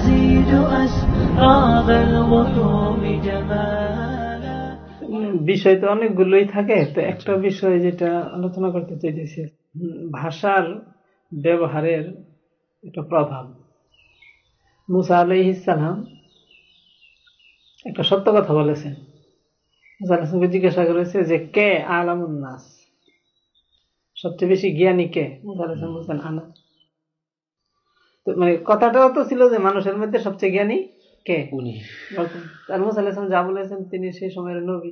تزيد أسراب الغيوم جمالا বিষয় তো অনেকগুলোই থাকে তো একটা বিষয় যেটা আলোচনা করতে চাইতেছি হুম, ভাষার ব্যবহারের একটা প্রভাব মুসা আলাইহিসালাম একটা সত্য কথা বলেছেন মুসা আলাইসলামকে জিজ্ঞাসা করেছে যে কে আলামুন নাস সবচেয়ে বেশি জ্ঞানী কে মুসা আলাইসলাম বলছেন আনা তো মানে কথাটাও তো ছিল যে মানুষের মধ্যে সবচেয়ে জ্ঞানী কে? উনি। আর মুসা আলাইসলাম যা বলেছেন তিনি সেই সময়ের নবী।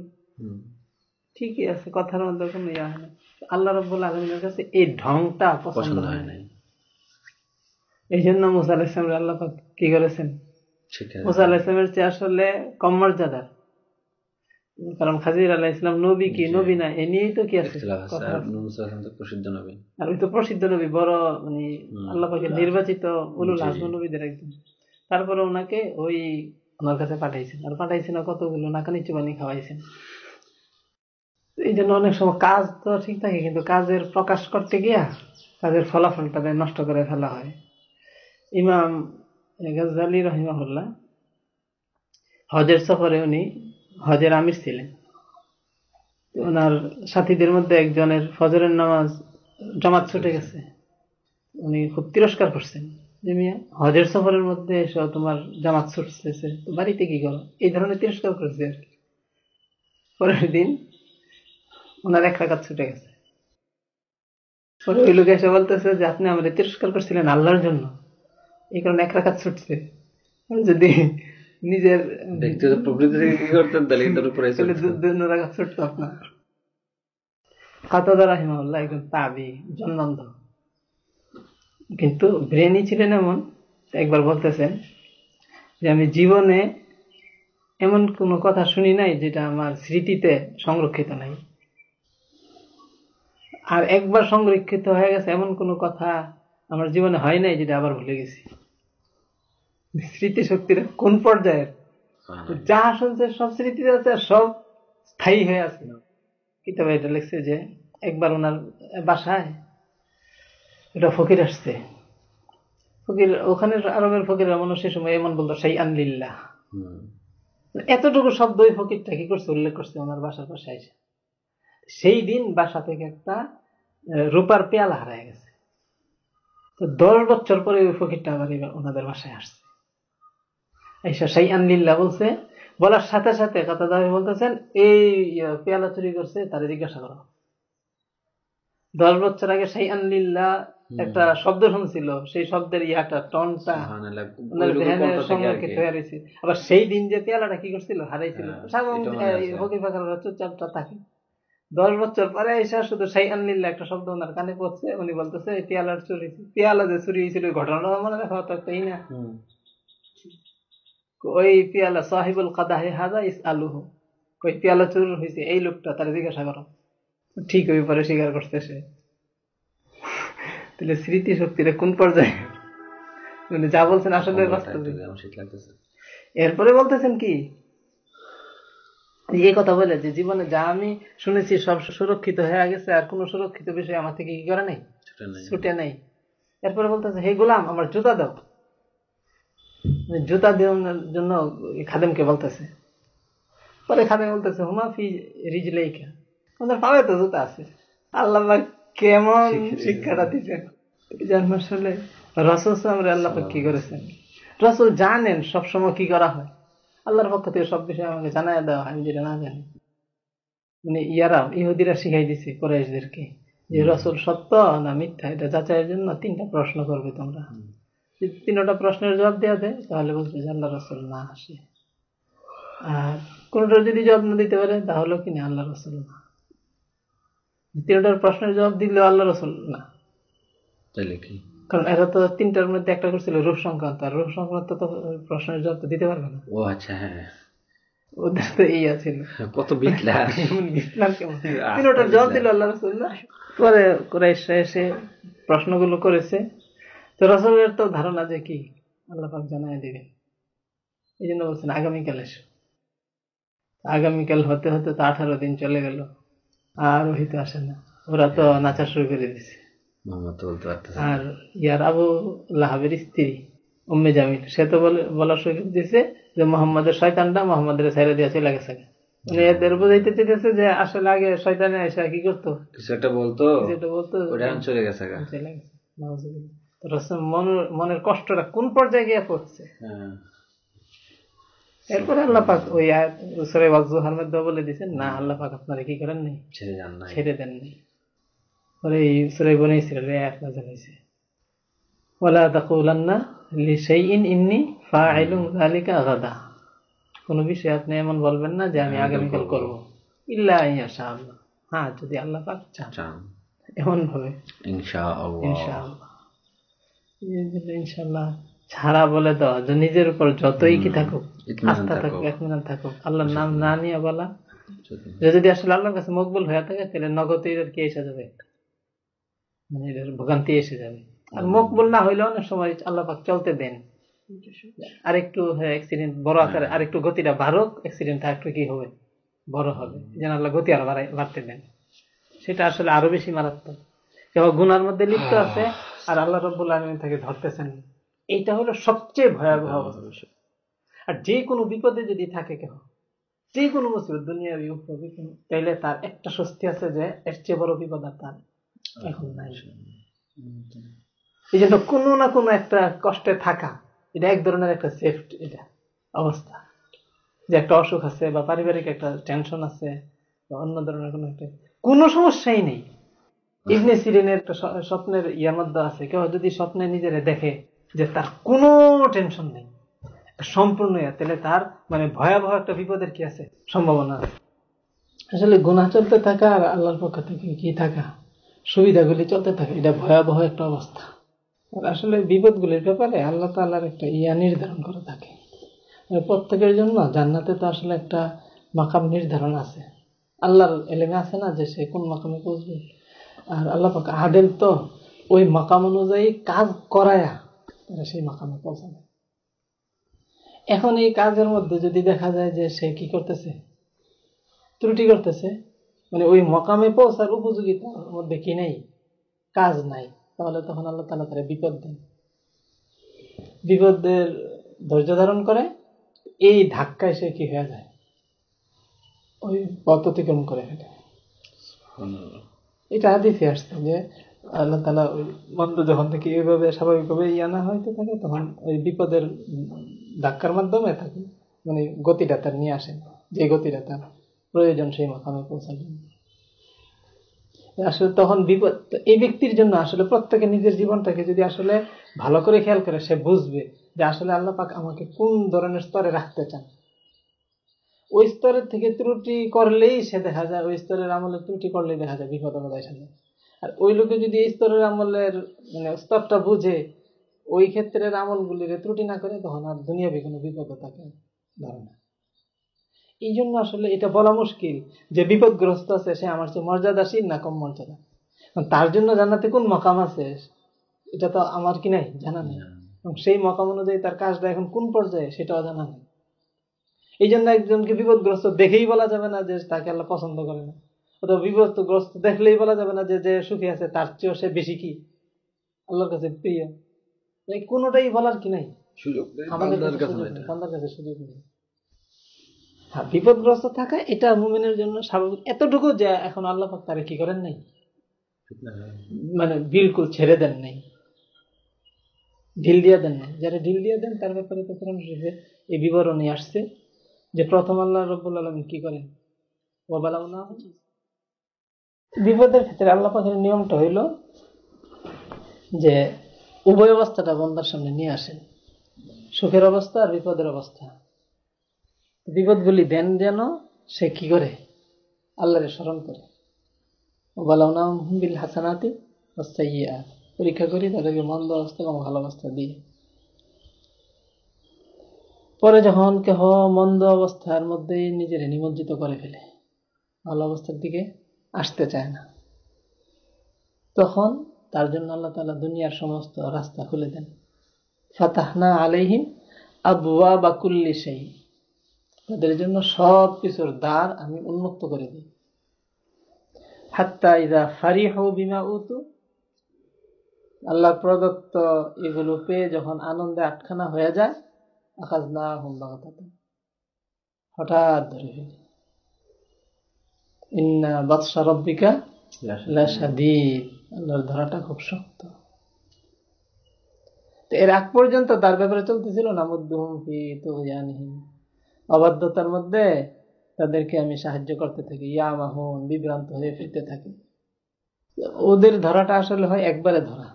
ঠিকই আছে কথার মধ্যে কোনো ইয়া হয় না। আল্লাহ রব্বুল আলমিনের কাছে এই ঢংটা পছন্দ হয় না এই জন্য মুসা আল্লাহ কি করেছেন? মুসা আলাহিসামের চেয়ে আসলে কম মর্যাদার। কারণ খাজির আল্লাহ ইসলাম নবী কি? নবী না এ নিয়েই তো কি আছে? প্রসিদ্ধ নবী। আর ওই তো প্রসিদ্ধ নবী বড় মানে হুম। আল্লাহ পাকের নির্বাচিত উলুল। আজম নবীদের একজন। তারপরে ওনাকে ওই ওনার কাছে পাঠাইছেন। আর পাঠাইছেন কতগুলো নাকানি চুবানি খাওয়াইছেন। এই জন্য অনেক সময় কাজ তো ঠিক থাকে কিন্তু কাজের প্রকাশ করতে গিয়া কাজের ফলাফলটা নষ্ট করে ফেলা হয়। ইমাম গাজ্জালি রহিমাহুল্লাহ হজের সফরে উনি হজের আমির ছিলেন। ওনার সাথীদের মধ্যে একজনের ফজরের নামাজ জামাত ছুটে গেছে। উনি খুব তিরস্কার করছেন যে, মিয়া, হজের সফরের মধ্যে এসে, তোমার জামাত ছুটতেছে, তো বাড়িতে কি করো? এই ধরনের তিরস্কার করেছে আর কি। পরের দিন ওনার এক রাকাত ছুটে গেছে। পরে ওই লোক এসে বলতেছে যে, আপনি আমাদের তিরস্কার করছিলেন আল্লাহর জন্য। এই কারণে এক রাকাত ছুটছে। যদি নিজের ব্যক্তিগত প্রকৃতি থেকে কি করতেন তাহলে এটার উপরে তাহলে দু- দু ছুটতো আপনার। কাতাদা রাহিমাহুল্লাহ একজন তাবি জন্মান্ধ কিন্তু ব্রেনই ছিলেন এমন একবার বলতেছেন যে আমি জীবনে এমন কোনো কথা শুনি নাই যেটা আমার স্মৃতিতে সংরক্ষিত নাই। আর একবার সংরক্ষিত হয়ে গেছে এমন কোনো কথা আমার জীবনে হয় নাই যেটা আবার ভুলে গেছি। স্মৃতি শক্তির কোন পর্যায়ের? যা শুনছে সব স্মৃতিতে আছে সব স্থায়ী হয়ে আছে। কিতাবে এটা লিখছে যে একবার ওনার বাসায় এটা ফকির আসছে। ফকির ওখানে আরবের ফকির মানুষ সে সময় এমন বলতো সেই আনলিল্লাহ এতটুকু শব্দ ওই ফকিরটা কি করছে? উল্লেখ করছে ওনার বাসার পাশে এসে সেই দিন বাসা থেকে একটা রূপার পেয়ালা হারায় গেছে। তো দশ বছর পরে ওই ফকিরটা আবার ওনাদের বাসায় আসছে। বলছে বলার সাথে সাথে কথা দাবি বলতেছেন এই পেয়ালা চুরি করছে তারা জিজ্ঞাসা করো। দশ বছর আগে একটা শব্দ শুনছিল সেই শব্দের ইয়াটা টনটা সংরক্ষিত হয়ে রয়েছে আবার সেই দিন যে পেয়ালাটা কি করছিল হারাইছিল। হ্যাঁ, চুপচাপটা থাকে। দশ বছর পরে এসে শুধু সেই আনলিল্লা একটা শব্দ ওনার কানে পড়ছে উনি বলতেছে পেয়ালার চুরি। পেয়ালা যে চুরি হয়েছিল ওই ঘটনাটা মনে রাখা তো না। ওই পেয়ালা সাহিবুল কাদাহে হাজা ইস আলুহু ওই পেয়ালা চুর হয়েছে এই লোকটা তারা জিজ্ঞাসা করো। ঠিক ওই পরে স্বীকার করতেছে। তাহলে স্মৃতি শক্তিটা কোন পর্যায়ে? উনি যা বলছেন আসলে। এরপরে বলতেছেন কি? এই কথা বলে যে জীবনে যা আমি শুনেছি সব সুরক্ষিত হয়ে গেছে আর কোনো সুরক্ষিত বিষয় আমার থেকে কি করে নেই? ছুটে নাই। এরপরে বলতেছে হে গোলাম আমার জুতা দাও। মানে জুতা দেওয়ার জন্য খাদেমকে বলতেছে। পরে খাদেম বলতেছে হুমা ফি রিজলেইকা। ওদের পাবে তো জুতা আছে। আল্লাহ কেমন শিক্ষাটা দিচ্ছেন জান আসলে রসুল সামরে আল্লাহ কি করেছেন? রসুল জানেন সবসময় কি করা হয়। আল্লাহর পক্ষ থেকে সব বিষয় আমাকে জানাই দেওয়া হয় আমি যেটা না জানি। মানে ইয়ারা ইহুদিরা শিখাই দিছে কোরাইশদেরকে যে রসুল সত্য না মিথ্যা এটা যাচাইয়ের জন্য তিনটা প্রশ্ন করবে তোমরা। যদি তিনটা প্রশ্নের জবাব দেওয়া দেয় তাহলে বলবে যে আল্লাহ রসুল না আসে। আর কোনটা যদি জবাব না দিতে পারে তাহলে কিনা আল্লাহ রসুল না? তিনটার প্রশ্নের জবাব দিলেও আল্লাহ রসুল না। কারণ এরা তো তিনটার মধ্যে একটা করছিল রূপ সংক্রান্ত। আর রূপ সংক্রান্ত তো প্রশ্নের জবাব তো দিতে পারবে না। ও আচ্ছা হ্যাঁ। ওদের তো এই আছিল। কত বিটলা ইসলাম কেমন? তিনটার জবাব দিল আল্লাহ রসুল না পরে কুরাইশরা এসে প্রশ্নগুলো করেছে। তো রসুলের তো ধারণা যে কি? আল্লাহ পাক জানাই দিবেন এই জন্য বলছেন আগামীকাল এসো। আগামীকাল হতে হতে তো আঠারো দিন চলে গেল আর ওই তো আসে না। ওরা তো নাচা শুরু করে দিছে। আর ইয়ার আবু লাহাবের স্ত্রী উম্মে জামিল সে তো বলে বলার সুযোগ দিছে যে মোহাম্মদের শয়তানটা মোহাম্মদের ছেড়ে দিয়ে চলে গেছে। মানে এদের বুঝাইতে চেয়েছে যে আসলে আগে শয়তানে এসে কি করতো? কিছু একটা বলতো যেটা বলতো চলে গেছে চলে গেছে। মনের কষ্টটা কোন পর্যায়ে গিয়ে পড়ছে? হ্যাঁ। এরপরে আল্লাহ পাক ওই আয়াত সূরা ওয়াজুহার মধ্যে বলে দিয়েছেন না আল্লাহ পাক আপনারা কি করেন নাই? ছেড়ে যান নাই। ছেড়ে দেন নাই। পরে এই সূরা বনে ইসরাইলের আয়াত নাযিল হয়েছে। ওয়ালা তাকুলান্না লিশাইইন ইন্নী ফাইলুন যালিকা গাদা। কোনো বিষয়ে আপনি এমন বলবেন না যে আমি আগামীকাল করব। ইল্লা হ্যাঁ যদি আল্লাহ পাক চান। চান। এমন ভাবে ইনশাআল্লাহ। ইনশাআল্লাহ। ইনশাআল্লাহ। ছাড়া বলে দেওয়া যে নিজের উপর যতই কি থাকুক আস্থা থাকুক। একমিনান থাকুক আল্লাহর নাম না নিয়ে বলা। যদি- আসলে আল্লাহর কাছে মকবুল হয়ে থাকে তাহলে নগদ এর কি এসে যাবে? মানে এদের ভোগান্তি এসে যাবে। আর মকবুল না হইলে অনেক সময় আল্লাহ পাক চলতে দেন। আরেকটু অ্যাক্সিডেন্ট বড় আকারে আরেকটু গতিটা বাড়ুক অ্যাক্সিডেন্টটা একটু কি হবে? বড় হবে। যেন আল্লাহ গতি আরও বাড়াই- বাড়তে দেন। সেটা আসলে আরও বেশি মারাত্মক। কেউ গুনার মধ্যে লিপ্ত আছে। আর আল্লাহ রব্বুল আলমিন তাকে ধরতেছেন। এইটা হলো সবচেয়ে ভয়াবহ অবস্থা। আর যে কোনো বিপদে যদি থাকে কেউ যে কোনো মুসিবত দুনিয়া তাইলে তার একটা স্বস্তি আছে যে এর চেয়ে বড় বিপদ আর তার এখন নাই। এই জন্য কোনো না কোনো একটা কষ্টে থাকা এটা এক ধরনের একটা সেফটি এটা অবস্থা। যে একটা অসুখ আছে বা পারিবারিক একটা টেনশন আছে বা অন্য ধরনের কোনো একটা কোনো সমস্যাই নেই। ইবনে সিরিনের একটা স্বপ্নের ইয়ার মধ্যে আছে। কেউ যদি স্বপ্নে নিজেরে দেখে যে তার কোনো টেনশন নেই, সম্পূর্ণ তাহলে তার মানে ভয়াবহ একটা বিপদের কি আছে? সম্ভাবনা আছে। আসলে গুনাহ চলতে থাকা আর আল্লাহর পক্ষ থেকে কি থাকা? সুবিধাগুলি চলতে থাকে, এটা ভয়াবহ একটা অবস্থা। আসলে বিপদগুলির ব্যাপারে আল্লাহ তাআলার একটা ইয়া নির্ধারণ করে থাকে। প্রত্যেকের জন্য জান্নাতে তো আসলে একটা মাকাম নির্ধারণ আছে। আল্লাহর এলেমে আছে না যে সে কোন মাকামে পৌঁছবে? আর আল্লাহ পাক তো ওই মাকাম অনুযায়ী কাজ করায়া সেই মাকামে পৌঁছাবে এখন এই কাজের মধ্যে যদি দেখা যায় যে সে কি করতেছে? ত্রুটি করতেছে মানে ওই মকামে পৌঁছার উপযোগিতার মধ্যে কি নেই? কাজ নাই। তাহলে তখন আল্লাহ তালা তারা বিপদ দেন। বিপদের ধৈর্য ধারণ করে, এই ধাক্কায় সে কি হয়ে যায়? ওই পথ অতিক্রম করে ফেলে। এটা হাদিসে আসছে যে আল্লাহ তালা ওই মন্দ যখন থেকে এইভাবে স্বাভাবিকভাবে ইয়া না থাকে, তখন ওই বিপদের ধাক্কার মাধ্যমে থাকে। মানে গতিটা তার নিয়ে আসেন যে গতিটা তার প্রয়োজন সেই মাকামে পৌঁছার জন্য। আসলে তখন বিপদ এই ব্যক্তির জন্য আসলে প্রত্যেকে নিজের জীবনটাকে যদি আসলে ভালো করে খেয়াল করে সে বুঝবে যে আসলে আল্লাহ পাক আমাকে কোন ধরনের স্তরে রাখতে চান। ওই স্তরের থেকে ত্রুটি করলেই সে দেখা যায় ওই স্তরের আমলের ত্রুটি করলেই দেখা যায় বিপদ আমাদের এসে যায় আর ওই লোকে যদি এই স্তরের আমলের মানে স্তরটা বুঝে ওই ক্ষেত্রের আমলগুলির ত্রুটি না করে তখন আর দুনিয়াবি কোনো বিপদও তাকে ধরে না। এই জন্য আসলে এটা বলা মুশকিল যে বিপদগ্রস্ত আছে সে আমার চেয়ে মর্যাদাশীল না কম মর্যাদা? তার জন্য জানাতে কোন মকাম আছে? এটা তো আমার কি নাই? জানা নেই। এবং সেই মকাম অনুযায়ী তার কাজটা এখন কোন পর্যায়ে সেটাও জানা নেই। এই জন্য একজনকে বিপদগ্রস্ত দেখেই বলা যাবে না যে তাকে আল্লাহ পছন্দ করে না। অথবা বিপদগ্রস্ত দেখলেই বলা যাবে না যে যে সুখী আছে তার চেয়েও সে বেশি কি? আল্লাহর কাছে প্রিয়। এই কোনোটাই বলার কি নাই? সুযোগ আমাদের কাছে সুযোগ হ্যাঁ বিপদগ্রস্ত থাকা এটা মুমিনের জন্য স্বাভাবিক। এতটুকু যে এখন আল্লাহ তারা কি করেন নাই? মানে বিলকুল ছেড়ে দেন নাই। ঢিল দিয়ে দেন নাই। যারা ঢিল দিয়ে দেন তার ব্যাপারে তো এই বিবরণী আসছে। যে প্রথম আল্লাহ রব্বুল আলমিন কি করেন? বিপদের ক্ষেত্রে আল্লাহ পাকের নিয়মটা হইল যে উভয় অবস্থাটা বন্দার সামনে নিয়ে আসেন। সুখের অবস্থা আর বিপদের অবস্থা। বিপদগুলি দেন যেন সে কি করে? আল্লাহরে স্মরণ করে। ওবালাউনাম বিল হাসানাতি পরীক্ষা করি তাদেরকে মন্দ অবস্থা এবং ভালো অবস্থা দিয়ে। পরে যখন কেহ মন্দ অবস্থার মধ্যে নিজের নিমজ্জিত করে ফেলে, ভালো অবস্থার দিকে আসতে চায় না, তখন তার জন্য আল্লাহ তালা দুনিয়ার সমস্ত রাস্তা খুলে দেন। ফাতাহনা আলাইহিম আবুয়া বাকুল্লি সেই তাদের জন্য সব কিছুর দ্বার আমি উন্মুক্ত করে দিই। হাত্তা ইদা ফারিহ বিমা উতু আল্লাহ প্রদত্ত এগুলো পেয়ে যখন আনন্দে আটখানা হয়ে যায় আকাশ না হঠাৎ ধরে ফেলি ইন্না বাদশা রব্বিকা লাসাদিদ আল্লাহর ধরাটা খুব শক্ত. তো এর আগ পর্যন্ত তার ব্যাপারে চলতেছিল না মুদ্দুহুম ফি তুগয়ানিহিম। অবাধ্যতার মধ্যে তাদেরকে আমি সাহায্য করতে থাকি। ইয়া মাহুন বিভ্রান্ত হয়ে ফিরতে থাকি। ওদের ধরাটা আসলে হয় একবারে ধরা।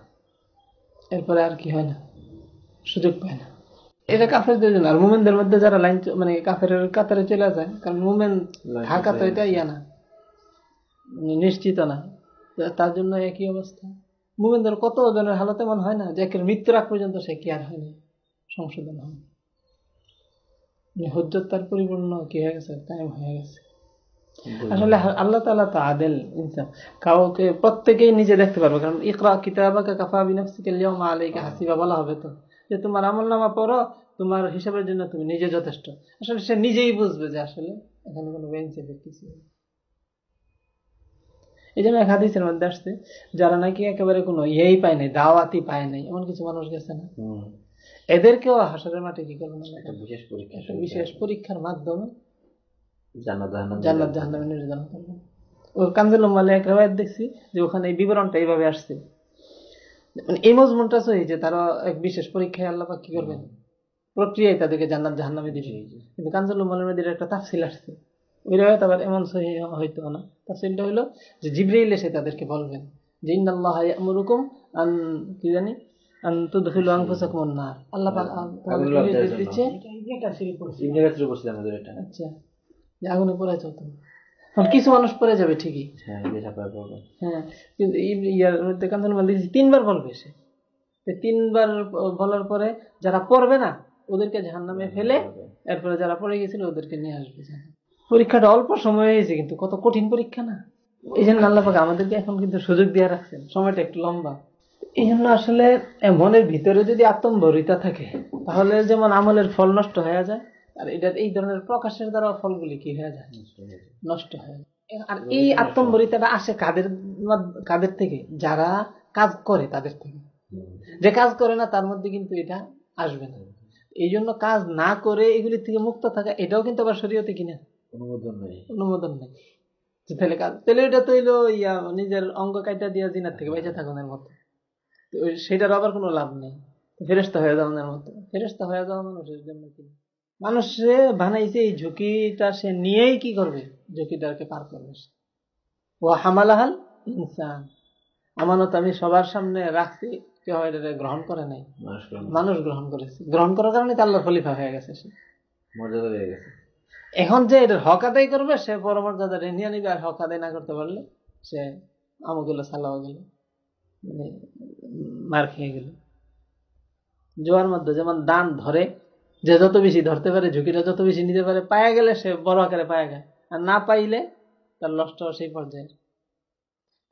এরপরে আর কি হয় না? সুযোগ পায় না। এটা কাফেরদের জন্য আর মুমেনদের মধ্যে যারা লাইন মানে কাফের কাতারে চলে যায় কারণ মুমেন থাকা তো এটা ইয়া না মানে নিশ্চিত না তার জন্য একই অবস্থা। মুমেনদের কত জনের হালত এমন হয় না যে একের মৃত্যুর আগ পর্যন্ত সে কি আর হয়নি সংশোধন হয় হজ্জত তার পরিপূর্ণ কি হয়ে গেছে টাইম হয়ে গেছে। আসলে আল্লাহ তালা তো আদেল ইনসাফ কাউকে প্রত্যেকেই নিজে দেখতে পারবে কারণ ইকরা কিতাবাকে কাফা বিনাফসিকে আলাইকা হাসিবা বলা হবে তো। যে তোমার আমল নামা পড়ো তোমার হিসাবের জন্য তুমি নিজে যথেষ্ট। আসলে সে নিজেই বুঝবে যে আসলে এখানে কোনো বেঞ্চের কিছু নেই। এই জন্য এক হাদিসের মধ্যে আসছে যারা নাকি একেবারে কোনো ইয়েই পায় নাই দাওয়াতি পায় নাই এমন কিছু মানুষ গেছে না। এদেরকেও হাসরের মাঠে কি করবে না? বিশেষ পরীক্ষা বিশেষ পরীক্ষার মাধ্যমে জান্নাত জাহান্নাম জান্নাত জাহান্নামে নির্ধারণ করবেন ও কানজুল মালে এক রেওয়ায়ত দেখছি যে ওখানে এই বিবরণটা এইভাবে আসছে। এই মজমুনটা সহি যে তারা এক বিশেষ পরীক্ষায় আল্লাহ পাক কি করবেন? প্রক্রিয়ায় তাদেরকে জান্নাত জাহান্নামে দিবে। কিন্তু কানজুল মালের মধ্যে একটা তাফসিল আসছে। ওই রেওয়ায়ত আবার এমন সহি হয়তো না। তাফসিলটা হলো যে জিবরাইল এসে তাদেরকে বলবেন যে ইন্নাল্লাহ ইয়ামুরুকুম আন কি জানি? আন তুদখিলু আনফুসাকুম আন-নার। আল্লাহ পাক। দিচ্ছে ইবনে কাসির বলছিলাম আমাদের এটা। আচ্ছা। আগুনে পড়ে যেত এখন কিছু মানুষ পরে যাবে ঠিকই। হ্যাঁ হ্যাঁ কিন্তু ইয়ার মধ্যে দেখেছি তিনবার বলবে সে তিনবার বলার পরে যারা পড়বে না ওদেরকে জাহান নামে ফেলে এরপরে যারা পড়ে গেছিল ওদেরকে নিয়ে আসবে। পরীক্ষাটা অল্প সময় হয়েছে কিন্তু কত কঠিন পরীক্ষা না। এই জন্য আল্লাহ পাক আমাদেরকে এখন কিন্তু সুযোগ দিয়ে রাখছেন। সময়টা একটু লম্বা। এই জন্য আসলে মনের ভিতরে যদি আত্মম্বরিতা থাকে তাহলে যেমন আমলের ফল নষ্ট হয়ে যায় আর এটা এই ধরনের প্রকাশের দ্বারা ফলগুলি কি হয়ে যায়? নষ্ট হয়ে যায়। আর এই আত্মম্বরিতাটা আসে কাদের কাদের থেকে? যারা কাজ করে তাদের থেকে। যে কাজ করে না তার মধ্যে কিন্তু এটা আসবে না। এই জন্য কাজ না করে এগুলি থেকে মুক্ত থাকা এটাও কিন্তু আবার শরীয়তে কিনা অনুমোদন নেই। অনুমোদন নেই। তাহলে কাজ তাহলে এটা তো হইল ইয়া নিজের অঙ্গ কাইটা দিয়া জিনার থেকে বেঁচে থাকানোর মতো সেটার আবার কোনো লাভ নেই। ফেরেস্তা হয়ে যাওয়ার মতো। ফেরেস্তা হয়ে যাওয়া মানুষের জন্য কি? মানুষ বানাইছে এই ঝুঁকিটা সে নিয়েই কি করবে? ঝুঁকিটাকে পার করবে। ও হামালাহাল ইনসান। আমানত আমি সবার সামনে রাখছি কেউ এটা গ্রহণ করে নাই। মানুষ গ্রহণ করেছে। গ্রহণ করার কারণে তো আল্লাহর খলিফা হয়ে গেছে সে। মর্যাদা রয়ে গেছে। এখন যে এটার হক আদায় করবে সে পরমর্যাদা নিয়ে নিবে আর হক আদায় না করতে পারলে সে আমু গেল সালাও গেল মানে মার খেয়ে গেল। জোয়ার মধ্যে যেমন দান ধরে যে যত বেশি ধরতে পারে, ঝুঁকিটা যত বেশি নিতে পারে, পায়া গেলে সে বড় আকারে পায়া যায়। আর না পাইলে তার লষ্ট সেই পর্যায়ে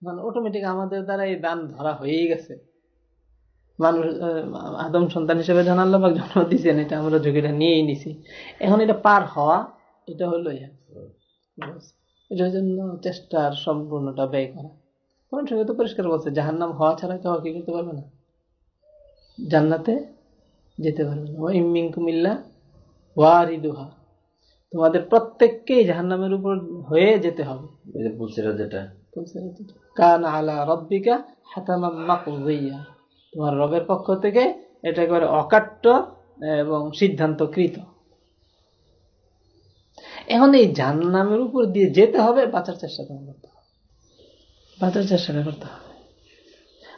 মানে অটোমেটিক আমাদের দ্বারা এই দান ধরা হয়েই গেছে। মানুষ আদম সন্তান হিসেবে আল্লাহ পাক জন্ম দিয়েছেন, এটা আমরা ঝুঁকিটা নিয়েই নিছি। এখন এটা পার হওয়া, এটা হলো। এটার জন্য চেষ্টার সম্পূর্ণটা ব্যয় করা। কোরআন শরীফে তো পরিষ্কার বলছে, জাহান্নাম হওয়া ছাড়া কেউ কি করতে পারবে না। জান্নাতে যেতে পারবে না। ইমিং কুমিল্লা ওয়ারিদুহা। তোমাদের প্রত্যেককেই জাহান্নামের উপর হয়ে যেতে হবে। যেটা। কান আলা রব্বিকা হাতামাম মাকদিয়া তোমার রবের পক্ষ থেকে এটা একেবারে অকাট্য এবং সিদ্ধান্তকৃত। এখন এই জাহান্নামের উপর দিয়ে যেতে হবে বাঁচার চেষ্টা তোমার করতে হবে। বাঁচার চেষ্টাটা করতে হবে।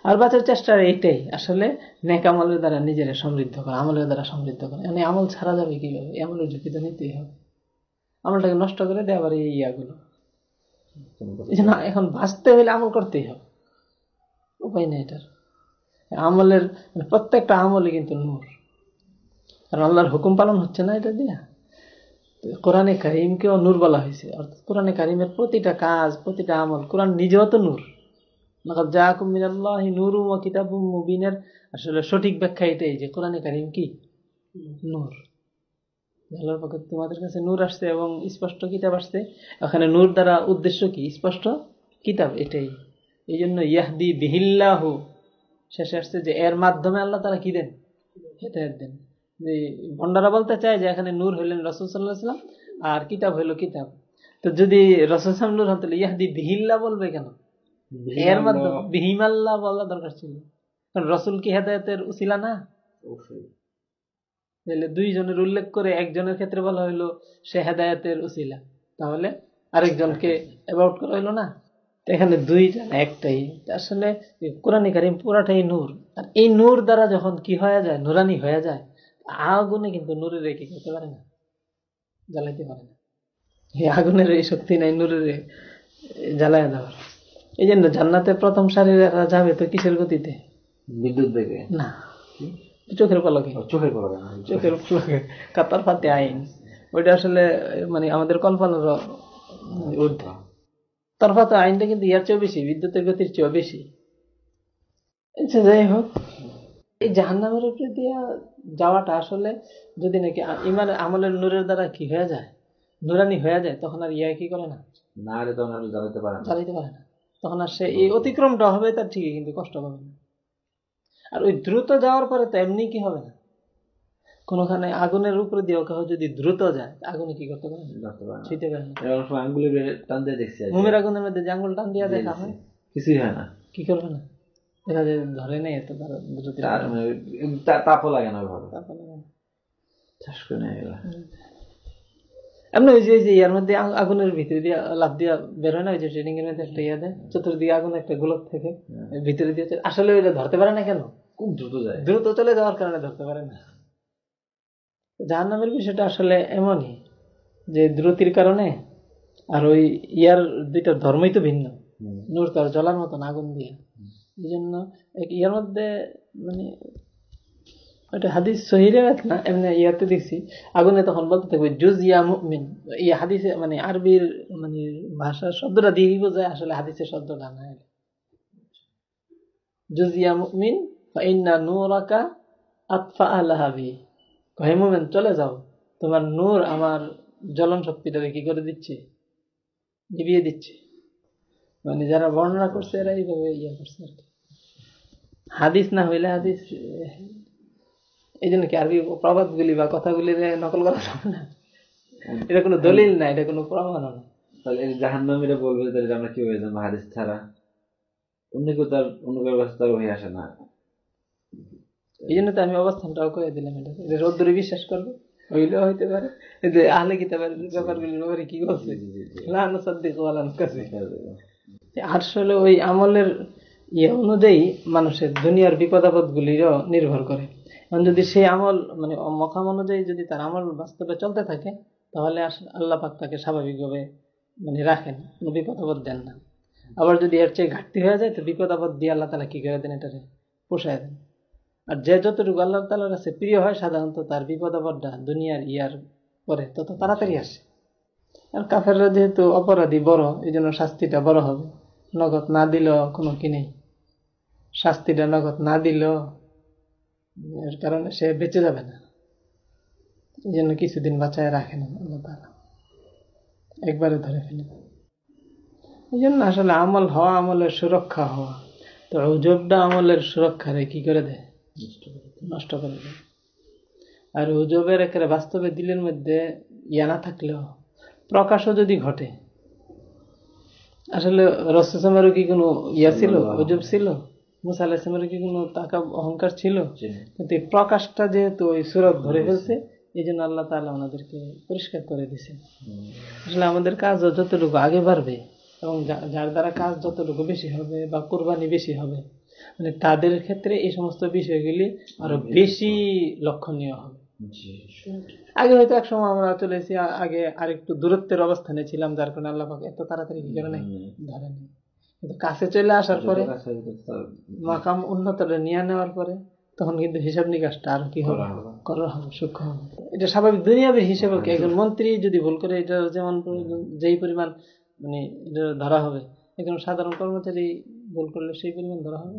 আর বাঁচার চেষ্টা এইটাই আসলে নেক আমলের দ্বারা নিজের সমৃদ্ধ করা, আমলের দ্বারা সমৃদ্ধ করা। মানে আমল ছাড়া যাবে কীভাবে? আমলের ঝুঁকি তো নিতেই হবে। আমলটাকে নষ্ট করে দেয় আবার এই ইয়াগুলো। এই জন্য এখন বাঁচতে হলে আমল করতেই হবে। উপায় নেই এটার। আমলের মানে প্রত্যেকটা আমলে কিন্তু নূর। কারণ আল্লাহর হুকুম পালন হচ্ছে না এটা দিয়া। কোরআনে কারিমকেও নূর বলা হয়েছে। অর্থাৎ কোরআনে কারিমের প্রতিটা কাজ, প্রতিটা আমল কোরআন নিজেও তো নূর। মুবিনের। আসলে সঠিক ব্যাখ্যা এটাই যে কোরআনে কারিম কি? নূর। আল্লাহর পক্ষে তোমাদের কাছে নূর আসছে এবং স্পষ্ট কিতাব আসছে, ওখানে নূর দ্বারা উদ্দেশ্য কি? স্পষ্ট কিতাব এটাই। এই জন্য ইয়াহদি বিহিল্লাহু, শেষে আসছে যে এর মাধ্যমে আল্লাহ তারা কি দেন? হেদায়ত দেন। যে ভন্ডারা বলতে চায় যে এখানে নূর হইলেন রসুল সাল্লাহ সাল্লাম আর কিতাব হইল কিতাব। তো যদি রসুল সাল্লাম নূর হতে ইয়াহদি বিহিল্লা বলবে কেন? এর মাধ্যমে বিহিমাল্লাহ বলা দরকার ছিল। রসুল কি হেদায়তের উসিলা না? তাহলে দুইজনের উল্লেখ করে একজনের ক্ষেত্রে বলা হইল সে হেদায়তের উসিলা। তাহলে আরেকজনকে অ্যাবাউট করা হইল না? এখানে দুইটা না একটাই। আসলে কোরআন কারিম পুরাটাই নূর। আর এই নূর দ্বারা যখন কি হয়ে যায় নুরানি হয়ে যায় আগুনে কিন্তু নূরের কি করতে পারে না জ্বালাইতে পারে না। এই আগুনের এই শক্তি নাই নূরের জ্বালায় দেওয়ার। এই জন্য জান্নাতে প্রথম সারির যাবে তো কিসের গতিতে? বিদ্যুৎ বেগে। না। চোখের পলকে। চোখের পড়বে চোখের পলকে। কাতার ফাতে আইন। ওইটা আসলে মানে আমাদের কল্পনার ঊর্ধ্বে। তরফাতে আইনটা কিন্তু ইয়ার চেয়েও বেশি বিদ্যুতের গতির চেয়েও বেশি। আচ্ছা যাই হোক। এই জাহান্নামের উপরে দিয়া যাওয়াটা আসলে যদি নাকি ইমান আমলের নূরের দ্বারা কি হয়ে যায়? নুরানি হয়ে যায় তখন আর ইয়া কি করে না? না তখন আর জ্বালাতে পারে না। চালাইতে পারে না। তখন আর সে এই অতিক্রমটা হবে তার ঠিকই কিন্তু কষ্ট পাবে না। আর ওই দ্রুত যাওয়ার পরে তো এমনি কি হবে না? কোনোখানে আগুনের উপরে দিয়ে কেউ যদি দ্রুত যায় আগুনে কি করতে পারে? না পারে না। না আঙ্গুলি টান দিয়ে দেখছি আর মোমের আগুনের মধ্যে যে আঙুল টান দিয়ে দেখা হয়। কিছুই হয় না। কি করবে না? দেখা যায় ধরে নেই এত তার দ্রুত তার মানে তা- তাপও লাগে না চাষ করে নেয় এমনি ওই যে ইয়ার মধ্যে আগুনের ভিতরে দিয়ে লাভ দিয়া বের হয় না ওই যে ট্রেনিং এর মধ্যে একটা ইয়া দেয় চতুর্দিকে আগুন একটা গোলক থেকে ভিতরে দিয়ে আসলে ওইটা ধরতে পারে না কেন? খুব দ্রুত যায়। দ্রুত চলে যাওয়ার কারণে ধরতে পারে না। জাহান নামের বিষয়টা আসলে এমনই যে দ্রুতির কারণে আর ওই ইয়ার দুইটা ধর্মই তো ভিন্ন। নূর তো আর জ্বলার মতন আগুন দিয়ে। এই জন্য ইয়ার মধ্যে মানে ওটা হাদিস সহিরে না, এমনি ইয়াতে দেখছি। আগুনে তখন বলতে থাকবে জুজ ইয়া মুমিন। ইয়া হাদিসে মানে আরবির মানে ভাষার শব্দটা দিয়ে বোঝায়? আসলে হাদিসের শব্দটা না জুজ ইয়া মুমিন ফাইন্না নূরাকা আতফা আলাহাবি চলে যাও। তোমার নূর আমার জ্বলন শক্তিটাকে কি করে দিচ্ছে? নিভিয়ে দিচ্ছে। মানে যারা বর্ণনা করছে, এরা এইভাবে ইয়ে করছে আর হাদিস না হইলে হাদিস এই জন্য কি আরবি প্রবাদগুলি বা কথাগুলি নকল করা যাবে না? এটা কোনো দলিল না এটা কোনো প্রমাণ না। তাহলে এই জাহান্নামীরা বলবে যে আমরা কি হয়ে যাব হাদিস ছাড়া? অন্য কেউ তার অন্য কারোর তার হয়ে আসে না। এই জন্য তো আমি অবস্থানটাও করে দিলাম এটা। এটা রোদ্দুরে বিশ্বাস করবে? হইলেও হইতে পারে। এই যে আহলে কিতাবের ব্যাপারগুলির ব্যাপারে কি বলছে? না সাদ্দিক ওয়ালান কাছে আসলে ওই আমলের ইয়ে অনুযায়ী মানুষের দুনিয়ার বিপদ আপদ গুলিরও নির্ভর করে। যদি সেই আমল মানে মকাম অনুযায়ী যদি তার আমল বাস্তবে চলতে থাকে, তাহলে আল্লাহ পাক তাকে স্বাভাবিকভাবে মানে রাখেন, কোনো বিপদ আপদ দেন না। আবার যদি এর চেয়ে ঘাটতি হয়ে যায়, তো বিপদ আপদ দিয়ে আল্লাহ তালা কি করে দেন? এটারে পোষায় দেন। আর যে যতটুকু আল্লাহ তালার কাছে প্রিয় হয়, সাধারণত তার বিপদ আপদটা দুনিয়ার ইয়ার পরে তত তাড়াতাড়ি আসে। আর কাফেররা যেহেতু অপরাধী বড় এই জন্য শাস্তিটা বড় হবে। নগদ না দিলেও কোনো কি নেই। শাস্তিটা নগদ না দিলেও এর কারণে সে বেঁচে যাবে না। এই জন্য কিছুদিন বাঁচায় রাখেন আল্লাহ একবারে ধরে ফেলে এই জন্য আসলে আমল হওয়া আমলের সুরক্ষা হওয়া তো উজবটা আমলের সুরক্ষারে কি করে দেয়? নষ্ট করে দেয়। আর উজবের একেবারে বাস্তবে দিলের মধ্যে ইয়া না থাকলেও প্রকাশও যদি ঘটে আসলে রসমেরও কি কোনো ইয়া ছিল উজব ছিল? মুসা আলাহিসের কি কোনো টাকা অহংকার ছিল? কিন্তু এই প্রকাশটা যেহেতু ওই সুরত ধরে ফেলছে এই জন্য আল্লাহ তাআলা আমাদেরকে পরিষ্কার করে দিছে আসলে আমাদের কাজ যতটুকু আগে বাড়বে এবং যার দ্বারা কাজ যতটুকু বেশি হবে বা কোরবানি বেশি হবে মানে তাদের ক্ষেত্রে এই সমস্ত বিষয়গুলি আরও বেশি লক্ষণীয় হবে। আগে হয়তো এক সময় আমরা চলে এসেছি আ- আগে আরেকটু দূরত্বের অবস্থানে ছিলাম যার কারণে আল্লাহ এত তাড়াতাড়ি কি করে নাই? ধরেনি কিন্তু কাছে চলে আসার পরে মাকাম উন্নতটা নিয়ে নেওয়ার পরে তখন কিন্তু হিসাব নিকাশটা আরও কি হবে? করা হবে। সূক্ষ্ম হবে। এটা স্বাভাবিক দুনিয়াবি হিসেবে কি? একজন মন্ত্রী যদি ভুল করে এটা যেমন যেই পরিমাণ মানে এটা ধরা হবে একজন সাধারণ কর্মচারী ভুল করলে সেই পরিমাণ ধরা হবে।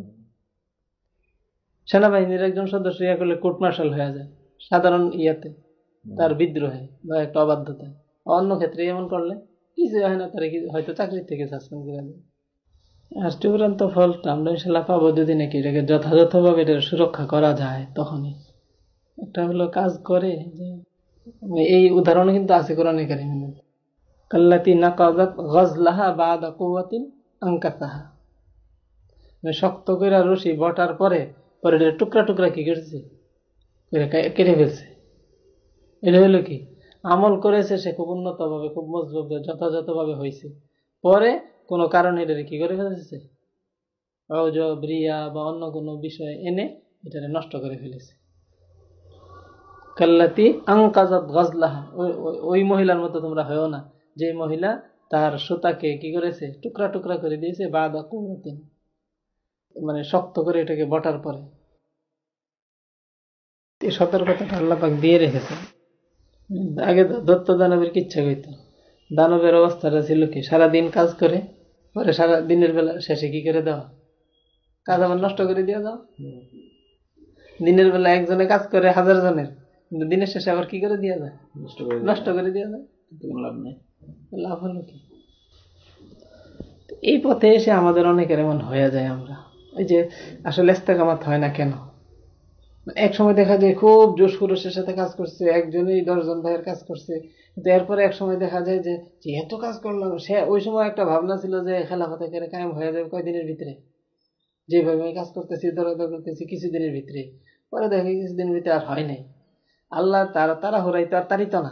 সেনাবাহিনীর একজন সদস্য ইয়া করলে কোর্ট মার্শাল হয়ে যায় সাধারণ ইয়াতে তার বিদ্রোহে বা একটা অবাধ্যতায়। অন্য ক্ষেত্রে এমন করলে কিছু হয় না তারা কি হয়তো চাকরি থেকে সাসপেন্ড করে দেবে আর চূড়ান্ত ফলটা আমরা ইনশাল্লাহ পাবো যদি নাকি এটাকে যথাযথভাবে এটা সুরক্ষা করা যায় তখনই। একটা হলো কাজ করে যে, এই উদাহরণ কিন্তু আছে কোরআন কারিমের কাল্লাতি নাকাজাত গজলাহা বাদা কুয়াতিন আঙ্কাতাহা মানে শক্ত করে রশি বটার পরে পরে এটা টুকরা টুকরা কি করেছে? কেটে ফেলছে। এটা হলো কি? আমল করেছে সে খুব উন্নত ভাবে খুব মজবুত, যথাযথভাবে হয়েছে পরে কোনো কারণে এটা কি করে ফেলেছে? অজব রিয়া বা অন্য কোনো বিষয় এনে এটা নষ্ট করে ফেলেছে। কাল্লাতি আংকাজাত গজলাহা। ওই- মহিলার মতো তোমরা হয়েও না। যে মহিলা তার সুতাকে কি করেছে? টুকরা টুকরা করে দিয়েছে, বাদা কুয়াতিন মানে শক্ত করে এটাকে বটার পরে। এই সতর্কতাটা আল্লাহ পাক দিয়ে রেখেছে আগে দত্ত দানবের কিচ্ছা হইতো দানবের অবস্থাটা ছিল কি? সারাদিন কাজ করে পরে সারা দিনের বেলা শেষে কি করে দাও? কাজ আবার নষ্ট করে দিয়ে দাও। দিনের বেলা একজনে কাজ করে হাজার জনের কিন্তু দিনের শেষে আবার কি করে দেওয়া যায় নষ্ট করে দিলে নষ্ট করে দেওয়া যায় লাভ নেই। লাভ হলো কি? এই পথে এসে আমাদের অনেকের এমন হয়ে যায় আমরা। এই যে আসলে ইস্তেকামাত হয় না কেন? এক সময় দেখা যায় খুব জোশ খরচের সাথে কাজ করছে একজনই দশজন ভাইয়ের কাজ করছে। কিন্তু এরপরে এক সময় দেখা যায় যে এত কাজ করলাম সে ওই সময় একটা ভাবনা ছিল যে খেলাফতে করে কায়েম হয়ে যাবে কয়দিনের ভিতরে? যেভাবে আমি কাজ করতেছি দরদর করতেছি কিছুদিনের ভিতরে। পরে দেখে কিছুদিনের ভিতরে আর হয় নাই। আল্লাহ তারা তারা হরাই তো আর তারিত না।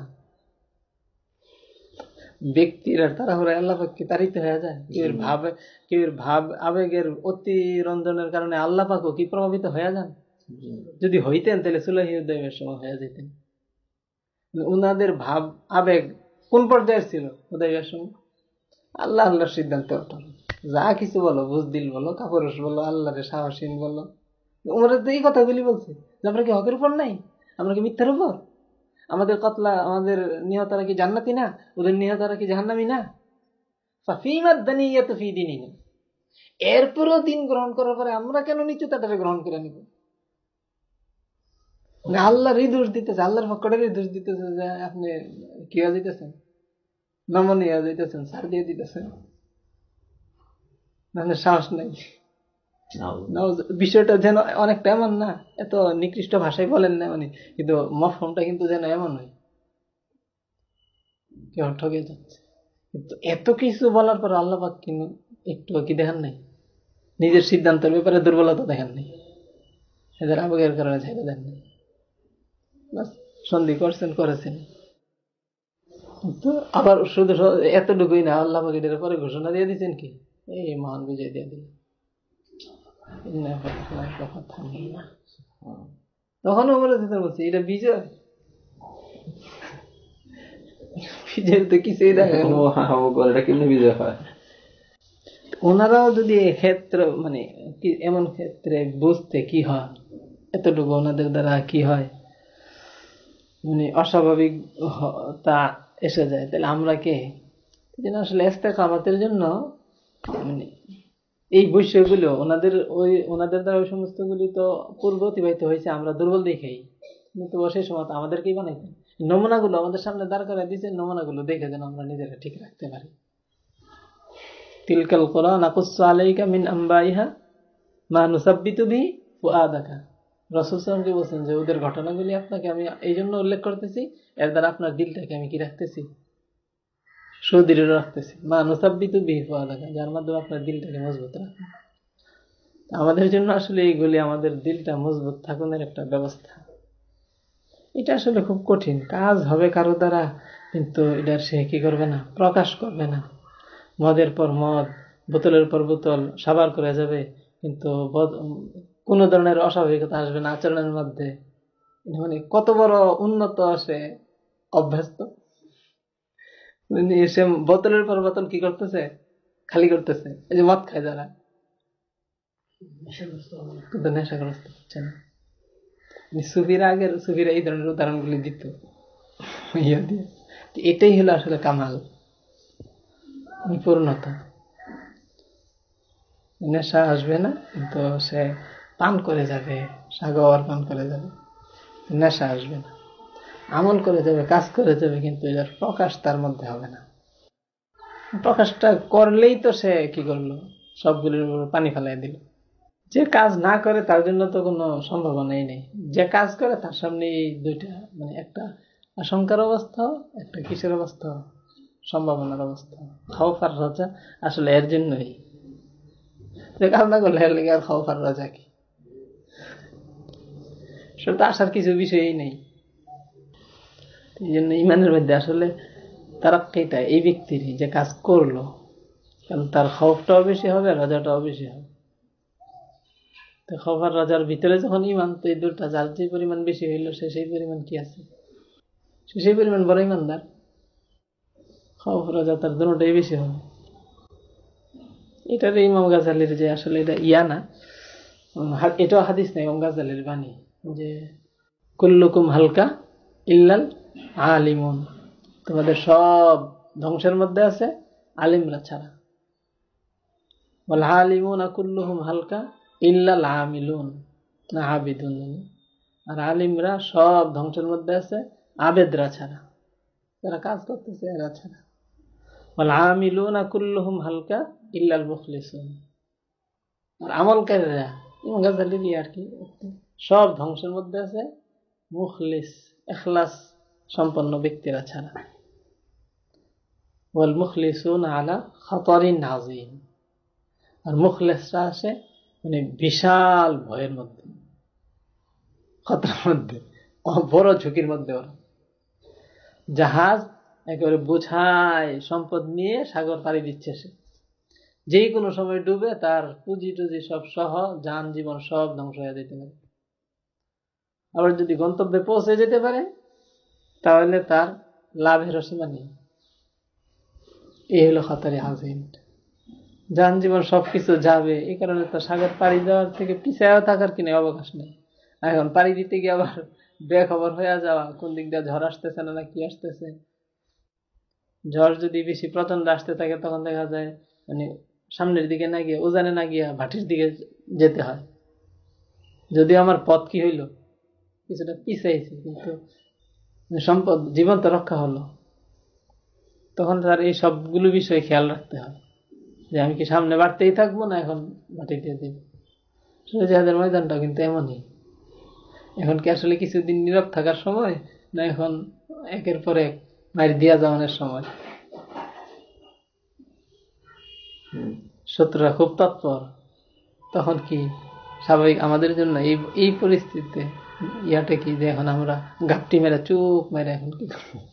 ব্যক্তির আর তারা হরাই আল্লাহ পাক কি তারিত হয়ে যায়? কেউ ভাব কেউ ভাব আবেগের অতিরঞ্জনের কারণে আল্লাহ পাকও কি প্রভাবিত হয়ে যান? যদি হইতেন, তাহলে সুলাহিউদ্দিনের সময় হয়ে যেতেন। উনাদের ভাব, আবেগ কোন পর্যায়ের ছিল উদয়ের সময়? আল্লাহ আল্লাহর সিদ্ধান্ত। যা কিছু বলো বুজদিল বলো, কাপুরুষ বলো, আল্লাহরে সাহসীন বলো। উমরের তো এই কথাগুলি বলছে যে আমরা কি হকের উপর নাই? আমরা কি মিথ্যার উপর? আমাদের কতলা, আমাদের নিহতারা কি জান্নাতি না? ওদের নিহতারা কি জাহান্নামি না? এরপরও দিন গ্রহণ করার পরে আমরা কেন নিচুতাটারে গ্রহণ করে নিব? মানে আল্লাহরই দোষ দিতেছে আল্লাহর ফকরেরই দোষ দিতেছে যে আপনি কি হয়ে দিতেছেন নমনীয় হয়ে দিতেছেন সার দিয়ে দিতেছেন। মানে সাহস নাই। বিষয়টা যেন অনেকটা এমন না এত নিকৃষ্ট ভাষায় বলেন না উনি কিন্তু মফমটা কিন্তু যেন এমন হয়। কেউ ঠকে যাচ্ছে? কিন্তু এত কিছু বলার পর আল্লাহ পাক কিন্তু একটু কি দেখেন নাই? নিজের সিদ্ধান্তের ব্যাপারে দুর্বলতা দেখেন নাই। এদের আবেগের কারণে ছেড়ে দেন নাই সন্ধি করছেন করেছেন। তো আবার শুধু এতটুকুই না আল্লাহ এটার পরে ঘোষণা দিয়ে দিচ্ছেন কি? এই মহান বিজয় দিয়ে দিল তখন বলে দিতে বলছি এটা বিজয়? বিজয় তো কিছুই দেখে কেমনি বিজয় হয়? ওনারাও যদি ক্ষেত্র মানে এমন ক্ষেত্রে বুঝতে কি হয় এতটুকু ওনাদের দ্বারা কি হয়? মানে অস্বাভাবিক তা এসে যায়। তাহলে আমরা কে? জন্য আসলে কামাতের জন্য মানে এই বিষয়গুলো, ওনাদের ওই, ওনাদের দ্বারা ওই সমস্ত গুলি তো পূর্ব অতিবাহিত হয়েছে, আমরা দুর্বল দেখেই। কিন্তু সেই সময় আমাদেরকেই বানাইতেন। নমুনাগুলো আমাদের সামনে দাঁড় করে দিয়েছে, নমুনাগুলো দেখে যেন আমরা নিজেরা ঠিক রাখতে পারি। তিলকাল কোরআন আকুস আলাইকা মিন আম্বাইহা মা নুসাব্বিতু বি ফুআদাকা। রাসূল সাল্লাল্লাহু আলাইহি বলছেন যে ওদের ঘটনাগুলি আপনাকে আমি এই জন্য উল্লেখ করতেছি এর দ্বারা আপনার দিলটাকে আমি কি রাখতেছি? সুদৃঢ় রাখতেছি। মা নুসাব্বিতু বি ফুআদাকা যার মাধ্যমে আপনার দিলটাকে মজবুত রাখবেন আমাদের জন্য আসলে এইগুলি আমাদের দিলটা মজবুত থাকুনের একটা ব্যবস্থা। এটা আসলে খুব কঠিন কাজ হবে কারও দ্বারা, কিন্তু এটার সে কি করবে না? প্রকাশ করবে না। মদের পর মদ, বোতলের পর বোতল সাবার করে যাবে, কিন্তু কোন ধরনের অস্বাভাবিকতা আসবে না আচরণের মধ্যে? মানে কত বড় উন্নত সে অভ্যস্ত? মানে সে বোতলের পর বোতল কি করতেছে? খালি করতেছে। এই যে মদ খায় যারা। নেশাগ্রস্ত হচ্ছে না। মানে সুফিরা আগের, সুফিরা এই ধরনের উদাহরণগুলি দিত। এটাই হলো আসলে কামাল। পূর্ণতা। নেশা আসবে না, কিন্তু সে পান করে যাবে, সাগর পান করে যাবে, নেশা আসবে না। আমল করে যাবে, কাজ করে যাবে, কিন্তু এটার প্রকাশ তার মধ্যে হবে না। প্রকাশটা করলেই তো সে কি করল? সবগুলির উপর পানি ফেলাই দিল। যে কাজ না করে তার জন্য তো কোনো সম্ভাবনাই নেই। যে কাজ করে তার সামনে এই দুইটা মানে একটা আশঙ্কার অবস্থা, একটা কিসের অবস্থা? সম্ভাবনার অবস্থা। খাওয়া আর রাজা আসলে এর জন্যই। কাজ না করলে এর লেগে আর খাওয়া আর রাজা কি? সেটা তো আসার কিছু বিষয়ই নেই। এই জন্য ইমানের মধ্যে আসলে তারা এটা এই ব্যক্তিরই যে কাজ করল, কারণ তার খফটাও বেশি হবে, রাজাটাও বেশি হবে। তো খফার রাজার ভিতরে যখন ইমান তো এই দুটা যার যে পরিমাণ বেশি হইল, সে সেই পরিমাণ কি আছে? সে সেই পরিমাণ বড় ইমানদার খফ, রাজা তার দুটাই বেশি হবে। এটার ইমাম গাজালির যে আসলে এটা ইয়া না এটাও হাদিস নাই ইমাম গাজালির বাণী। যে, কুল্লুকুম হালকা ইল্লাল আলিমুন। তোমাদের সব ধ্বংসের মধ্যে আছে আলিমরা ছাড়া। বল আলিমুন কুল্লুহুম হালকা ইল্লাল আমিলুন। না, আবিদুন আর আলিমরা সব ধ্বংসের মধ্যে আছে আবেদরা ছাড়া। যারা কাজ করতেছে, এরা ছাড়া। বল আমিলুন কুল্লুহুম হালকা ইল্লাল মুখলিসুন। আর আমলকারীরা আর কি সব ধ্বংসের মধ্যে আছে। মুখলিস, এখলাস সম্পন্ন ব্যক্তিরা ছাড়া। ওয়াল মুখলিসুন আলা খতরিন নাজিম আর মুখলেসরা আসে মানে বিশাল ভয়ের মধ্যে। খতরার মধ্যে বড় ঝুঁকির মধ্যে ওরা। জাহাজ একেবারে বোঝায় সম্পদ নিয়ে সাগর পাড়ি দিচ্ছে সে। যে কোনো সময় ডুবে তার পুঁজি টুজি সব সহ যান জীবন সব ধ্বংস হয়ে যেতে পারে। আবার যদি গন্তব্যে পৌঁছে যেতে পারে, তাহলে তার লাভের সীমা নেই। এই হলো খাতারে হাজিন যান জীবন সবকিছু যাবে এই কারণে তো সাগর পাড়ি দেওয়ার থেকে পিছায়ও থাকার কিনে অবকাশ নেই। এখন পাড়ি দিতে গিয়ে আবার বেখবর হয়ে যাওয়া, কোন দিক দিয়ে ঝড় আসতেছে না না কি আসতেছে? ঝড় যদি বেশি প্রচণ্ড আসতে থাকে, তখন দেখা যায় মানে সামনের দিকে না গিয়ে, উজানে না গিয়া ভাটির দিকে যেতে হয়। যদি আমার পথ কি হইল? কিছুটা পিছাইছি, কিন্তু সম্পদ জীবন তো রক্ষা হলো। তখন তার এই সবগুলো বিষয়ে খেয়াল রাখতে হয়, যে আমি কি সামনে বাড়তেই থাকব না এখন মাটি দিয়ে দিব? জাহাজের ময়দানটা কিন্তু এমনই। এখন কি আসলে কিছুদিন নীরব থাকার সময়, না এখন একের পর এক মারি দিয়া যাওয়ানোর সময়? শত্রুরা খুব তৎপর। তখন কি স্বাভাবিক আমাদের জন্য এই এই পরিস্থিতিতে ইয়াটা কি যে এখন আমরা গাপটি মেরে চুপ মেরে এখন কি করব?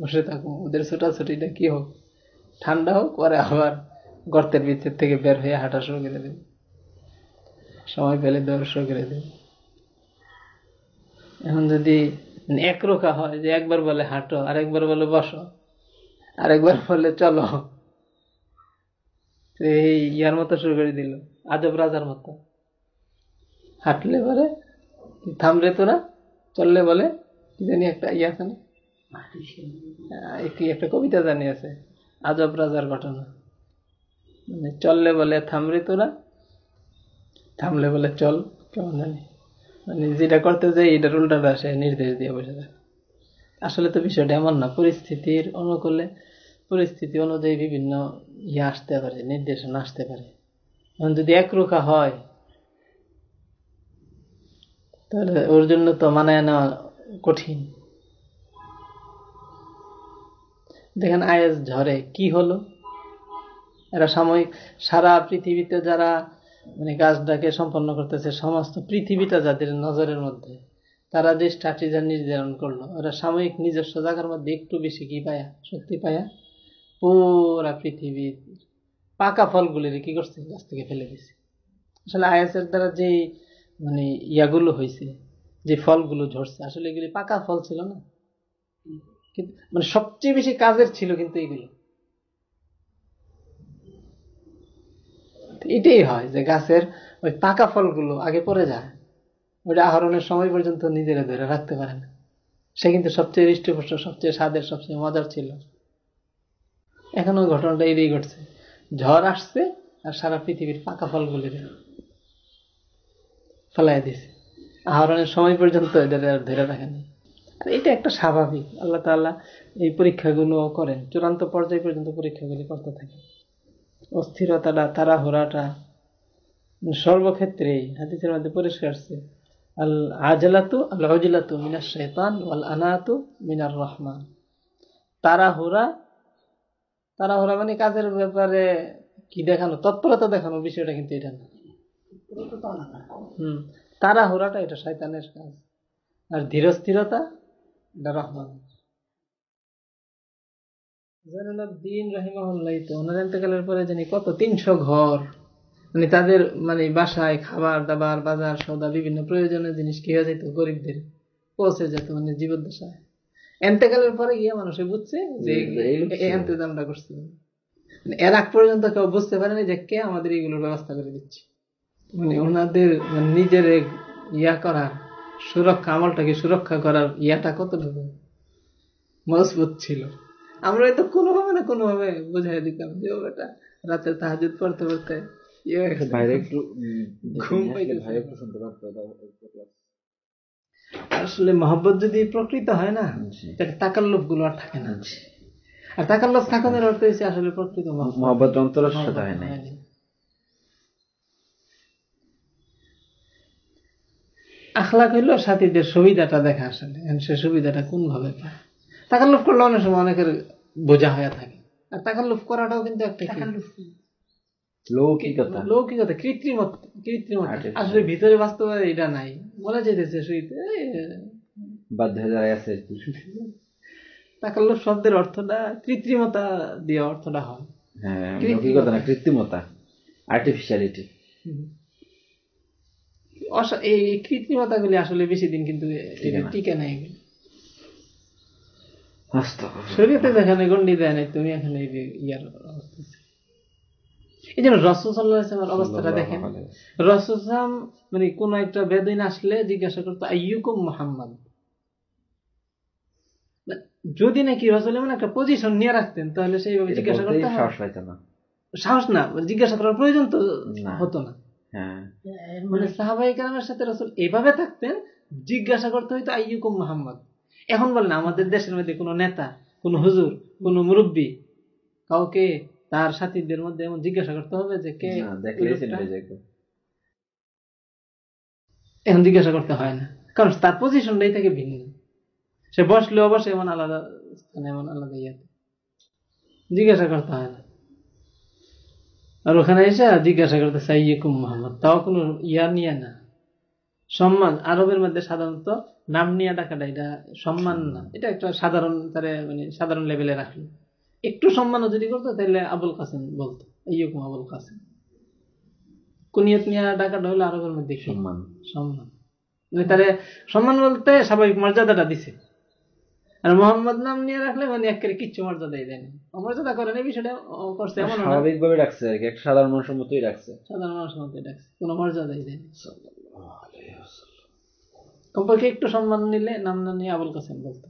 বসে থাকব। ওদের ছোটাছুটিটা কি হোক? ঠান্ডা হোক, পরে আবার গর্তের ভিতর থেকে বের হয়ে হাঁটা শুরু করে দেবে। সময় পেলে দৌড় শুরু করে দেবে। এখন যদি একরোখা হয়, যে একবার বলে হাঁটো, আরেকবার বলে বসো, আরেকবার বলে চলো। এই ইয়ার মতো শুরু করে দিল। আজব রাজার মতো। হাঁটলে বলে থামলে তোরা, চললে বলে, কি জানি একটা ইয়ে আছে না? কি একটা কবিতা জানি আছে, আজব রাজার ঘটনা। মানে চললে বলে থামরে তোরা, থামলে বলে, চল, কেমন জানি। মানে যেটা করতে যাই, এটার উল্টাটা আসে নির্দেশ দিয়ে বসে থাকে আসলে তো বিষয়টা এমন না, পরিস্থিতির অনুকূলে, পরিস্থিতি অনুযায়ী বিভিন্ন ইয়ে আসতে পারে, নির্দেশনা আসতে পারে। এখন যদি একরুখা হয় তাহলে ওর জন্য তো মানায় নেওয়া কঠিন। দেখেন আয়েস ঝরে, কি হলো? এরা সাময়িক, সারা পৃথিবীতে যারা মানে কাজটাকে সম্পন্ন করতেছে, সমস্ত পৃথিবীটা যাদের নজরের মধ্যে, তারা যে স্ট্র্যাটেজি নির্ধারণ করল, ওরা সাময়িক নিজস্ব জায়গার মধ্যে একটু বেশি কি পায়া? শক্তি পায়া? পুরা পৃথিবীর পাকা ফলগুলির কি করছে? গাছ থেকে ফেলে দিছে। আসলে আয়াসের দ্বারা যে মানে ইয়াগুলো হয়েছে যে ফলগুলো ঝরছে। আসলে এগুলি পাকা ফল ছিল না। কিন্তু মানে সবচেয়ে বেশি কাজের ছিল কিন্তু এগুলো। এটাই হয় যে গাছের ওই পাকা ফলগুলো আগে পড়ে যায়। ওইটা আহরণের সময় পর্যন্ত নিজেরা ধরে রাখতে পারে না। সে কিন্তু সবচেয়ে হৃষ্টপুষ্ট, সবচেয়ে স্বাদের, সবচেয়ে মজার ছিল। এখন ঘটনাটা এটাই ঘটছে। ঝড় আসছে আর সারা পৃথিবীর পাকা ফলগুলি ফেলাই দিছে আহরণের সময় পর্যন্ত আর ধরে রাখেনি আর এটা একটা স্বাভাবিক। আল্লাহ তাল্লাহ এই পরীক্ষাগুলো করেন। চূড়ান্ত পর্যায় পর্যন্ত পরীক্ষাগুলি করতে থাকে। অস্থিরতাটা, তাড়াহুড়াটা সর্বক্ষেত্রেই হাদিসের মধ্যে পরিষ্কার আসছে আল আজলাতু, আল অজলাতু মিনার শৈতান ওয়াল আনাতু মিনার রহমান। তাড়াহুড়া তাড়াহুড়া মানে কাজের ব্যাপারে কি দেখানো? তৎপরতা দেখানো বিষয়টা কিন্তু এটা না। হম। তাড়াহুড়াটা এটা শয়তানের কাজ। আর ধীরস্থিরতা এটা রহমান দিন রাহিমাহুল্লাহ তো পরে জানি কত তিনশো ঘর মানে তাদের মানে বাসায় খাবার দাবার বাজার সৌদা বিভিন্ন প্রয়োজনীয় জিনিস কি হয়ে যেত গরিবদের পৌঁছে যেত মানে জীবদ্দশায়। এন্তেকালের পরে গিয়ে মানুষে বুঝছে যে এন্তেজামটা করছে। মানে এর আগ পর্যন্ত কেউ বুঝতে পারেনি যে কে আমাদের এইগুলোর ব্যবস্থা করে দিচ্ছে। মানে ওনাদের নিজের ইয়া করার সুরক্ষা আমলটাকে সুরক্ষা করার ইয়াটা কতটুকু মজবুত ছিল? আমরা তো কোনোভাবে না কোনোভাবে বুঝাই দিতাম যে ও বেটা রাতে তাহাজুদ পড়তে পড়তে ইয়ে আসলে মহব্বত যদি প্রকৃত হয় না তাকাল্লুফগুলো আর থাকে না। আর তাকাল্লুফ থাকানোর অর্থ হচ্ছে আসলে প্রকৃত মহব্বত। অন্তরের সাথে হয় নাই হয়নি। আখলাক হইল সাথীদের সুবিধাটা দেখা আসলে এখন সে সুবিধাটা কোন ভাবে পায়? তাকাল্লুফ করলে অনেক সময় অনেকের বোঝা হয়ে থাকে। আর তাকাল্লুফ করাটাও কিন্তু একটা কি? লৌকিকতা। লৌকিকতা কৃত্রিমতা কৃত্রিমতা আসলে ভিতরে বাস্তবে এটা নাই বলা যেতেছে শুইতে বাধ্য হয়ে আছে তাকাল্লুফ শব্দের অর্থটা কৃত্রিমতা দিয়ে অর্থটা হয়। হ্যাঁ কৃত্রিমতা। লৌকিকতা না কৃত্রিমতা আর্টিফিশিয়ালিটি এই কৃত্রিমতা গুলি আসলে বেশি দিন কিন্তু টিকে। নাই। শরীয়তে যেখানে গন্ডি দেয় নাই তুমি এখানে ইয়ার এই জন্য রসুসাল্লাহামের অবস্থাটা দেখেন। রসুসাম মানে কোন একটা বেদিন আসলে জিজ্ঞাসা করতো আইয়ুকুম মোহাম্মদ? যদি নাকি রসুল এমন একটা পজিশন নিয়ে রাখতেন তাহলে সেইভাবে জিজ্ঞাসা করতে সাহস না। সাহস না জিজ্ঞাসা করার প্রয়োজন তো হতো না। মানে সাহাবাই কালামের সাথে রসুল এভাবে থাকতেন জিজ্ঞাসা করতে হইতো আইয়ুকুম মোহাম্মদ? এখন বলেন আমাদের দেশের মধ্যে কোনো নেতা কোনো হুজুর কোনো মুরব্বী কাউকে তার সাথীদের মধ্যে এমন জিজ্ঞাসা করতে হবে যে কে এখন জিজ্ঞাসা করতে হয় না কারণ তার পজিশনটাই থেকে ভিন্ন। সে বসলেও বসে এমন আলাদা স্থানে এমন আলাদা ইয়াতে। জিজ্ঞাসা করতে হয় না। আর ওখানে এসে জিজ্ঞাসা করতে সাইয়কুম মোহাম্মদ। তাও কোনো ইয়া নিয়ে না। সম্মান আরবের মধ্যে সাধারণত নাম নিয়ে ডাকাটা এটা সম্মান না। এটা একটা সাধারণ তারে মানে সাধারণ লেভেলে রাখল। একটু সম্মানও যদি করতো তাহলে আবুল কাসেম বলতো ইয়কুম আবুল কাসেম। কুনিয়ত নিয়ে ডাকাটা হলো আরবের মধ্যে সম্মান। সম্মান। মানে তারে সম্মান বলতে স্বাভাবিক মর্যাদাটা দিছে। আর মোহাম্মদ নাম নিয়ে রাখলে মানে একেবারে কিচ্ছু মর্যাদাই দেয়নি অমর্যাদা করেনি বিষয়টা করছে এমন না। স্বাভাবিক ভাবে রাখছে আর কি একটা সাধারণ মানুষের মতোই রাখছে। সাধারণ মানুষের মতোই ডাকছে কোনো মর্যাদাই দেয়নি কমপক্ষে একটু সম্মান নিলে নাম না নিয়ে আবুল কাসেম বলতো।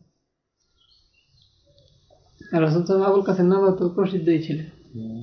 রসুল আবুল কাসেম নাম তো প্রসিদ্ধই ছিল। হুম।